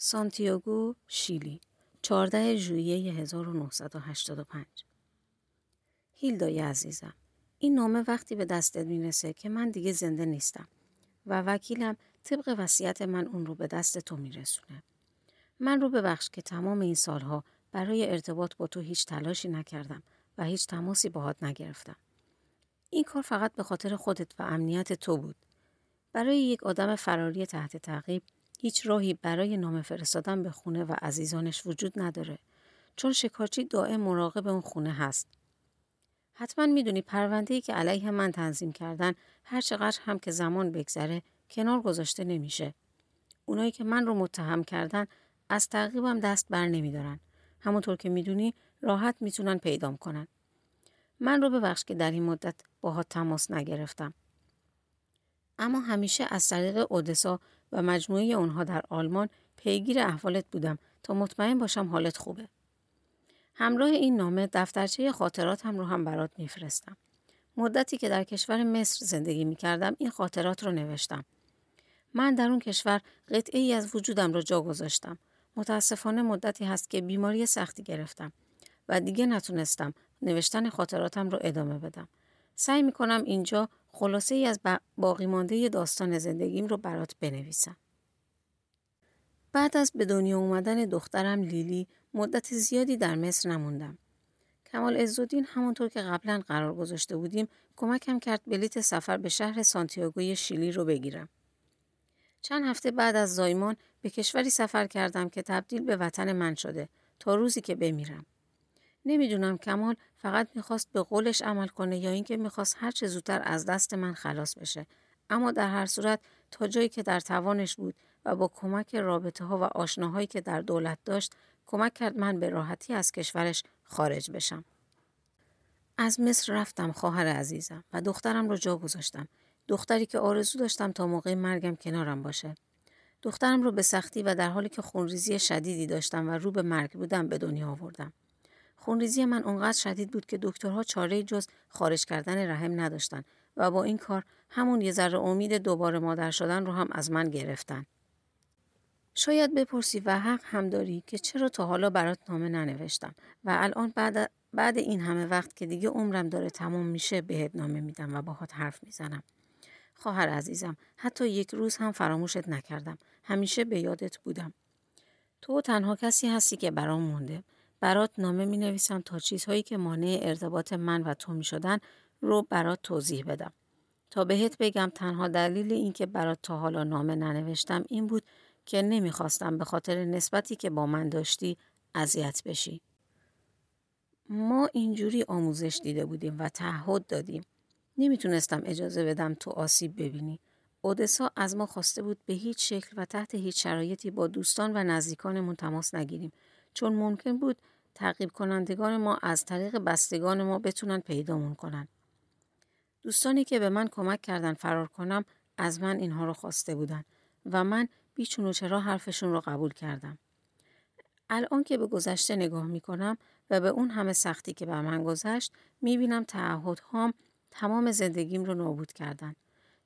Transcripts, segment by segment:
سانتیاگو، شیلی 14 ژوئیه 1985 هیلدای عزیزم این نامه وقتی به دستت می‌رسه که من دیگه زنده نیستم و وکیلم طبق وصیت من اون رو به دست تو میرسونه. من رو ببخش که تمام این سالها برای ارتباط با تو هیچ تلاشی نکردم و هیچ تماسی باهات نگرفتم. این کار فقط به خاطر خودت و امنیت تو بود. برای یک آدم فراری تحت تعقیب هیچ راهی برای نامه فرستادن به خونه و عزیزانش وجود نداره چون شکارچی دائم مراقب اون خونه هست. حتما می‌دونی پرونده ای که علیه من تنظیم کردن هر چقدر هم که زمان بگذره کنار گذاشته نمیشه. اونایی که من رو متهم کردن از تعقیبم دست بر نمیدارن. همونطور که می‌دونی راحت می‌تونن پیدام کنن. من رو ببخش که در این مدت باها تماس نگرفتم. اما همیشه از طریق اودسا و مجموعه اونها در آلمان پیگیر احوالت بودم تا مطمئن باشم حالت خوبه. همراه این نامه دفترچه خاطراتم رو هم برات میفرستم. مدتی که در کشور مصر زندگی می کردم این خاطرات رو نوشتم. من در اون کشور قطعه ای از وجودم رو جا گذاشتم. متاسفانه مدتی هست که بیماری سختی گرفتم و دیگه نتونستم نوشتن خاطراتم رو ادامه بدم. سعی می کنم اینجا خلاصه ای از باقی مانده داستان زندگیم رو برات بنویسم. بعد از به دنیا اومدن دخترم لیلی مدت زیادی در مصر نموندم. کمال عزالدین همونطور که قبلا قرار گذاشته بودیم کمکم کرد بلیت سفر به شهر سانتیاگوی شیلی رو بگیرم. چند هفته بعد از زایمان به کشوری سفر کردم که تبدیل به وطن من شده تا روزی که بمیرم. نمی‌دونم کمال فقط می‌خواست به قولش عمل کنه یا اینکه می‌خواست هر چه زودتر از دست من خلاص بشه. اما در هر صورت تا جایی که در توانش بود و با کمک رابطه ها و آشناهایی که در دولت داشت کمک کرد من به راحتی از کشورش خارج بشم. از مصر رفتم خواهر عزیزم و دخترم رو جا گذاشتم. دختری که آرزو داشتم تا موقع مرگم کنارم باشه. دخترم رو به سختی و در حالی که خونریزی شدیدی داشتم و رو به مرگ بودم به دنیا آوردم. خونریزی من اونقدر شدید بود که دکترها چاره جز خارج کردن رحم نداشتن و با این کار همون یه ذره امید دوباره مادر شدن رو هم از من گرفتن. شاید بپرسی و حق هم داری که چرا تا حالا برات نامه ننوشتم و الان بعد, بعد این همه وقت که دیگه عمرم داره تموم میشه بهت نامه میدم و باهات حرف می‌زنم. خواهر عزیزم حتی یک روز هم فراموشت نکردم. همیشه به یادت بودم. تو تنها کسی هستی که برام مونده. برات نامه می نویسم تا چیزهایی که مانع ارتباط من و تو می شدن رو برات توضیح بدم. تا بهت بگم تنها دلیل اینکه برات تا حالا نامه ننوشتم این بود که نمی‌خواستم به خاطر نسبتی که با من داشتی اذیت بشی. ما اینجوری آموزش دیده بودیم و تعهد دادیم. نمی‌تونستم اجازه بدم تو آسیب ببینی. اودسا از ما خواسته بود به هیچ شکل و تحت هیچ شرایطی با دوستان و نزدیکانمون تماس نگیریم چون ممکن بود تعقیب کنندگان ما از طریق بستگان ما بتونن پیدامون کنن. دوستانی که به من کمک کردن فرار کنم از من اینها رو خواسته بودن و من بیچون و چرا حرفشون رو قبول کردم. الان که به گذشته نگاه می کنم و به اون همه سختی که بر من گذشت می بینم تعهدهام تمام زندگیم رو نابود کردن.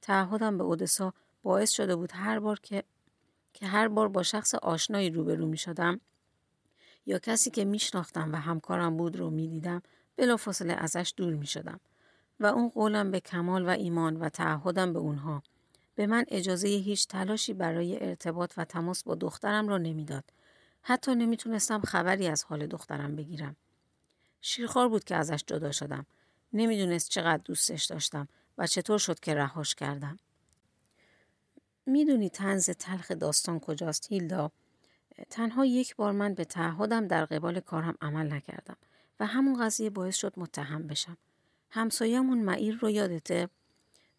تعهدم به اودسا باعث شده بود هر بار که که هر بار با شخص آشنایی روبرو می شدم یا کسی که می شناختم و همکارم بود رو می دیدم بلافاصله ازش دور می شدم و اون قولم به کمال و ایمان و تعهدم به اونها به من اجازه هیچ تلاشی برای ارتباط و تماس با دخترم را نمی‌داد. حتی نمی‌تونستم خبری از حال دخترم بگیرم. شیرخوار بود که ازش جدا شدم. نمی‌دونست چقدر دوستش داشتم و چطور شد که رهاش کردم. می‌دونی تنز تلخ داستان کجاست هیلدا؟ تنها یک بار من به تعهدم در قبال کارم عمل نکردم و همون قضیه باعث شد متهم بشم. همسایمون معیر رو یادته؟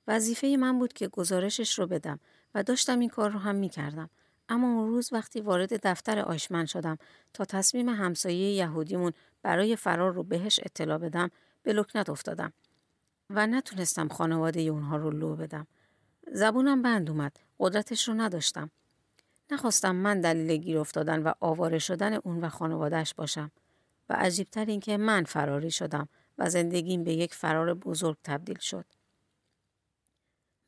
وظیفه من بود که گزارشش رو بدم و داشتم این کار رو هم می کردم. اما اون روز وقتی وارد دفتر آیشمن شدم تا تصمیم همسایه یهودیمون برای فرار رو بهش اطلاع بدم به لکنت افتادم و نتونستم خانواده اونها رو لو بدم. زبونم بند اومد. قدرتش رو نداشتم. نخواستم من دلیل گیر افتادن و آواره شدن اون و خانوادهش باشم. و عجیبتر این که من فراری شدم و زندگیم به یک فرار بزرگ تبدیل شد.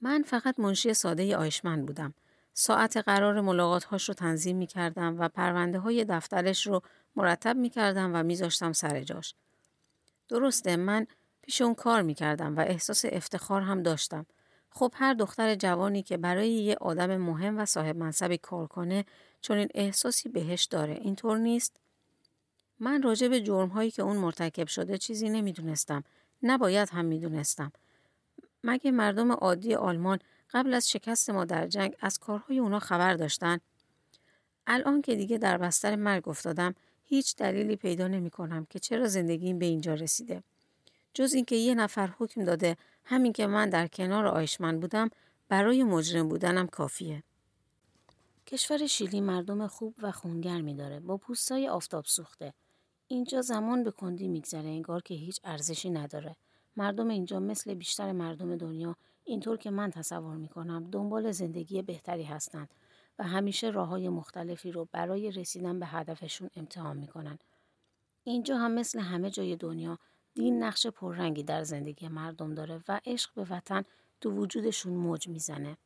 من فقط منشی ساده آیشمند بودم. ساعت قرار ملاقات هاش رو تنظیم می کردم و پرونده های دفترش رو مرتب می کردم و میذاشتم سر جاش. درسته من پیش اون کار می کردم و احساس افتخار هم داشتم. خب هر دختر جوانی که برای یه آدم مهم و صاحب منصبی کار کنه چون احساسی بهش داره اینطور نیست؟ من راجع به جرم هایی که اون مرتکب شده چیزی نمی‌دونستم. نباید هم می‌دونستم. مگه مردم عادی آلمان قبل از شکست ما در جنگ از کارهای اونا خبر داشتن؟ الان که دیگه در بستر مرگ افتادم هیچ دلیلی پیدا نمی کنم که چرا زندگیم به اینجا رسیده. جز اینکه یه نفر حکم داده همین که من در کنار آیشمن بودم برای مجرم بودنم کافیه. کشور شیلی مردم خوب و خونگرمی داره با پوستای آفتاب سوخته. اینجا زمان به کندی میگذره انگار که هیچ ارزشی نداره. مردم اینجا مثل بیشتر مردم دنیا اینطور که من تصور می‌کنم دنبال زندگی بهتری هستند و همیشه راه های مختلفی رو برای رسیدن به هدفشون امتحان می‌کنن. اینجا هم مثل همه جای دنیا دین نقش پررنگی در زندگی مردم داره و عشق به وطن تو وجودشون موج می‌زنه.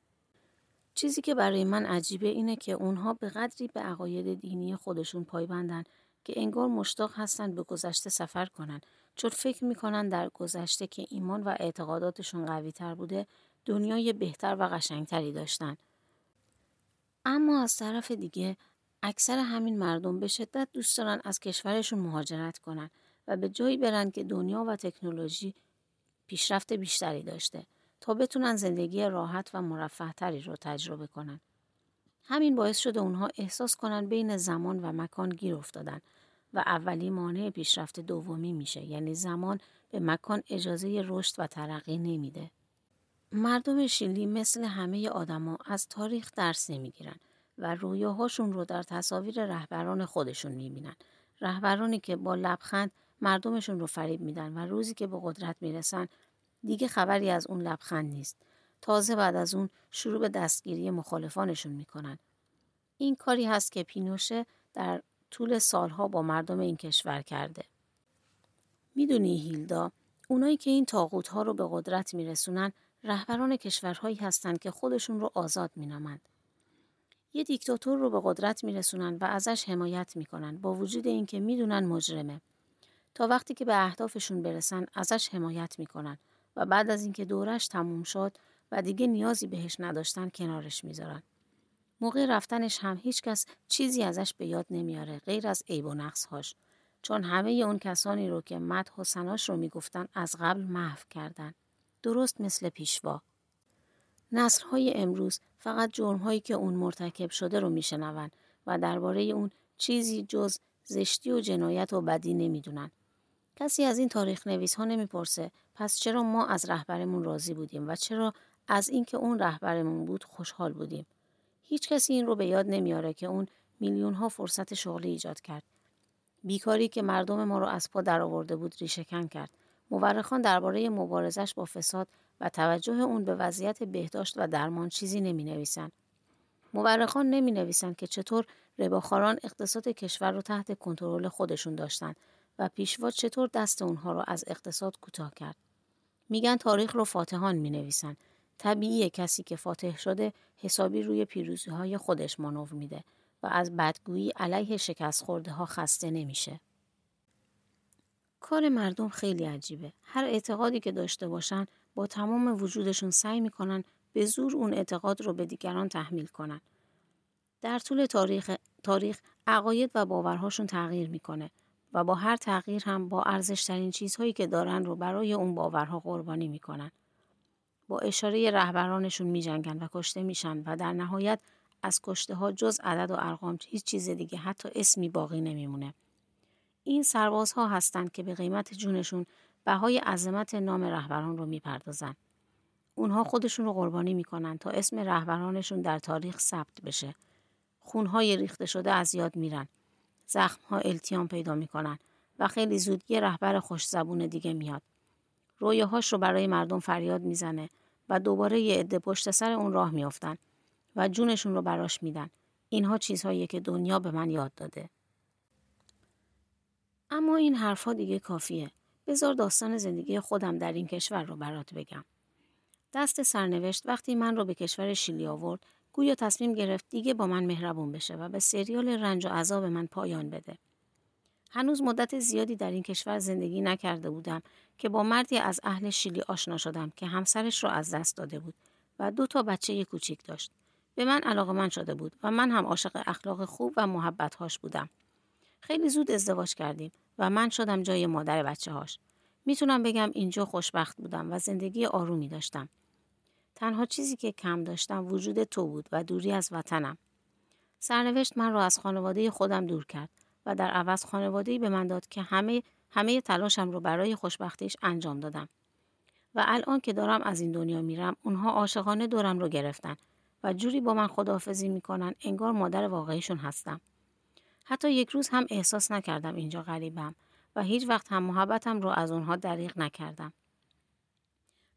چیزی که برای من عجیبه اینه که اونها به قدری به عقاید دینی خودشون پایبندن که انگار مشتاق هستن به گذشته سفر کنن چون فکر می‌کنن در گذشته که ایمان و اعتقاداتشون قوی تر بوده دنیای بهتر و قشنگتری داشتن. اما از طرف دیگه اکثر همین مردم به شدت دوست دارن از کشورشون مهاجرت کنن و به جایی برن که دنیا و تکنولوژی پیشرفت بیشتری داشته تا بتونن زندگی راحت و مرفه تری رو تجربه کنن. همین باعث شده اونها احساس کنن بین زمان و مکان گیر افتادن و اولی مانع پیشرفت دومی میشه یعنی زمان به مکان اجازه رشد و ترقی نمیده. مردم شیلی مثل همه آدما از تاریخ درس نمی‌گیرن و رویاهاشون رو در تصاویر رهبران خودشون می‌بینن. رهبرانی که با لبخند مردمشون رو فریب میدن و روزی که به قدرت می‌رسن دیگه خبری از اون لبخند نیست. تازه بعد از اون شروع به دستگیری مخالفانشون می‌کنن. این کاری هست که پینوشه در طول سالها با مردم این کشور کرده. می‌دونی هیلدا اونایی که این تاغوت ها رو به قدرت میرسونن رهبران کشورهایی هستند که خودشون رو آزاد مینامند. یه دیکتاتور رو به قدرت میرسونن و ازش حمایت می‌کنن با وجود اینکه می‌دونن مجرمه. تا وقتی که به اهدافشون برسن ازش حمایت می‌کنن و بعد از اینکه دورش تموم شد و دیگه نیازی بهش نداشتن کنارش می‌ذارن. موقع رفتنش هم هیچکس چیزی ازش به یاد نمیاره غیر از عیب و نقصهاش چون همه اون کسانی رو که مدح و سناش رو می‌گفتن از قبل محو کردن. درست مثل پیشوا. های امروز فقط جرمهایی که اون مرتکب شده رو میشنون و درباره اون چیزی جز زشتی و جنایت و بدی نمی‌دونن. کسی از این تاریخ نویس ها نمی‌پرسه پس چرا ما از رهبرمون راضی بودیم و چرا از اینکه اون رهبرمون بود خوشحال بودیم. هیچ کسی این رو به یاد نمیاره که اون میلیون ها فرصت شغلی ایجاد کرد. بیکاری که مردم ما رو از پا درآورده بود ریشهکن کرد. مورخان درباره مبارزش با فساد و توجه اون به وضعیت بهداشت و درمان چیزی نمی نویسن. مورخان نمی نویسن که چطور رباخاران اقتصاد کشور رو تحت کنترل خودشون داشتن و پیشوا چطور دست اونها رو از اقتصاد کوتاه کرد. میگن تاریخ رو فاتحان می نویسن. طبیعیه کسی که فاتح شده حسابی روی پیروزی های خودش مانور میده و از بدگویی علیه شکست خورده ها خسته نمیشه. کار مردم خیلی عجیبه. هر اعتقادی که داشته باشن با تمام وجودشون سعی می‌کنن به زور اون اعتقاد رو به دیگران تحمیل کنن. در طول تاریخ, تاریخ عقاید و باورهاشون تغییر می‌کنه و با هر تغییر هم با ارزشترین چیزهایی که دارن رو برای اون باورها قربانی می‌کنن. با اشاره رهبرانشون میجنگن و کشته میشن و در نهایت از کشته ها جز عدد و ارقام هیچ چیز دیگه حتی اسمی باقی نمیمونه. این سربازها هستند که به قیمت جونشون بهای عظمت نام رهبران رو می‌پردازن. اونها خودشون رو قربانی می‌کنن تا اسم رهبرانشون در تاریخ ثبت بشه. خونهای ریخته شده از یاد میرن. زخمها التیام پیدا می‌کنن و خیلی زود یه رهبر خوش زبون دیگه میاد. رویاهاش رو برای مردم فریاد می‌زنه و دوباره یه عده پشت سر اون راه میافتن و جونشون رو براش میدن. اینها چیزهایی که دنیا به من یاد داده. اما این حرفها دیگه کافیه. بذار داستان زندگی خودم در این کشور رو برات بگم. دست سرنوشت وقتی من رو به کشور شیلی آورد گویا تصمیم گرفت دیگه با من مهربون بشه و به سریال رنج و عذاب من پایان بده. هنوز مدت زیادی در این کشور زندگی نکرده بودم که با مردی از اهل شیلی آشنا شدم که همسرش را از دست داده بود و دو تا بچه کوچیک داشت. به من علاقه من شده بود و من هم عاشق اخلاق خوب و محبت هاش بودم. خیلی زود ازدواج کردیم و من شدم جای مادر بچه هاش. می‌تونم بگم اینجا خوشبخت بودم و زندگی آرومی داشتم. تنها چیزی که کم داشتم وجود تو بود و دوری از وطنم. سرنوشت من را از خانواده خودم دور کرد و در عوض خانواده‌ای به من داد که همه همه تلاشم رو برای خوشبختیش انجام دادم. و الان که دارم از این دنیا میرم اونها عاشقانه دورم رو گرفتن و جوری با من خداحافظی می‌کنن انگار مادر واقعیشون هستم. حتی یک روز هم احساس نکردم اینجا غریبم و هیچ وقت هم محبتم رو از اونها دریغ نکردم.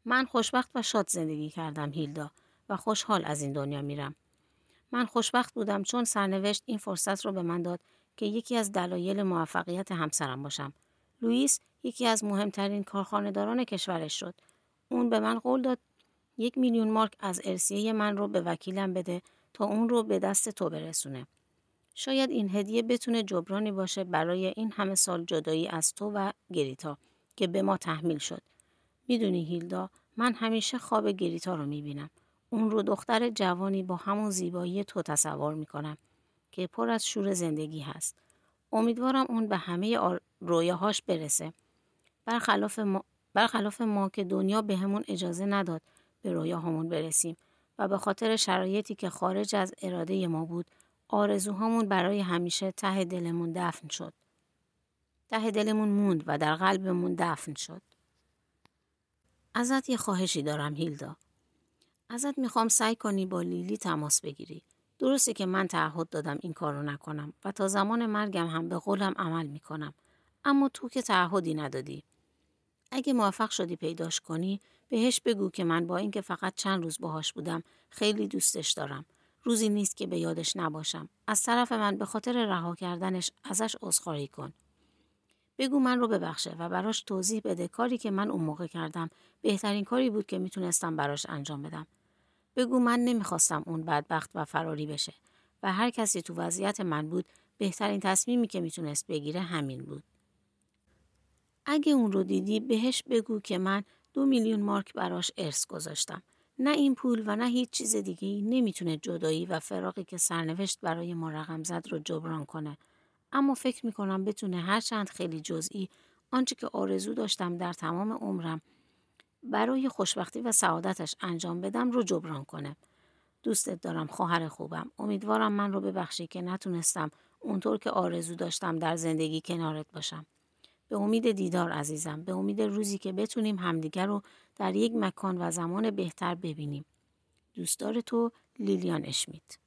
من خوشبخت و شاد زندگی کردم هیلدا و خوشحال از این دنیا میرم. من خوشبخت بودم چون سرنوشت این فرصت رو به من داد که یکی از دلایل موفقیت همسرم باشم. لوئیس یکی از مهمترین کارخانهداران کشورش شد. اون به من قول داد یک میلیون مارک از ارسیه من رو به وکیلم بده تا اون رو به دست تو برسونه. شاید این هدیه بتونه جبرانی باشه برای این همه سال جدایی از تو و گریتا که به ما تحمیل شد. می‌دونی هیلدا من همیشه خواب گریتا رو می‌بینم. اون رو دختر جوانی با همون زیبایی تو تصور می‌کنم که پر از شور زندگی هست. امیدوارم اون به همه رویاهاش برسه. برخلاف ما, برخلاف ما که دنیا به همون اجازه نداد به رویاهامون برسیم و به خاطر شرایطی که خارج از اراده ما بود آرزوهامون برای همیشه ته دلمون دفن شد. ته دلمون موند و در قلبمون دفن شد. ازت یه خواهشی دارم هیلدا. ازت می‌خوام سعی کنی با لیلی تماس بگیری. درسته که من تعهد دادم این کارو نکنم و تا زمان مرگم هم به قولم عمل می‌کنم. اما تو که تعهدی ندادی. اگه موفق شدی پیداش کنی بهش بگو که من با اینکه فقط چند روز باهاش بودم خیلی دوستش دارم. روزی نیست که به یادش نباشم. از طرف من به خاطر رها کردنش ازش عذرخواهی کن. بگو من رو ببخشه و براش توضیح بده کاری که من اون موقع کردم بهترین کاری بود که می‌تونستم براش انجام بدم. بگو من نمی‌خواستم اون بدبخت و فراری بشه و هر کسی تو وضعیت من بود بهترین تصمیمی که می‌تونست بگیره همین بود. اگه اون رو دیدی بهش بگو که من دو میلیون مارک براش ارث گذاشتم. نه این پول و نه هیچ چیز دیگه ای نمی‌تونه جدایی و فراقی که سرنوشت برای ما رقم زد رو جبران کنه. اما فکر می‌کنم بتونه هرچند خیلی جزئی آنچه که آرزو داشتم در تمام عمرم برای خوشبختی و سعادتش انجام بدم رو جبران کنه. دوستت دارم خواهر خوبم. امیدوارم من رو ببخشی که نتونستم اونطور که آرزو داشتم در زندگی کنارت باشم. به امید دیدار عزیزم. به امید روزی که بتونیم همدیگر رو در یک مکان و زمان بهتر ببینیم. دوستدار تو لیلیان اشمیت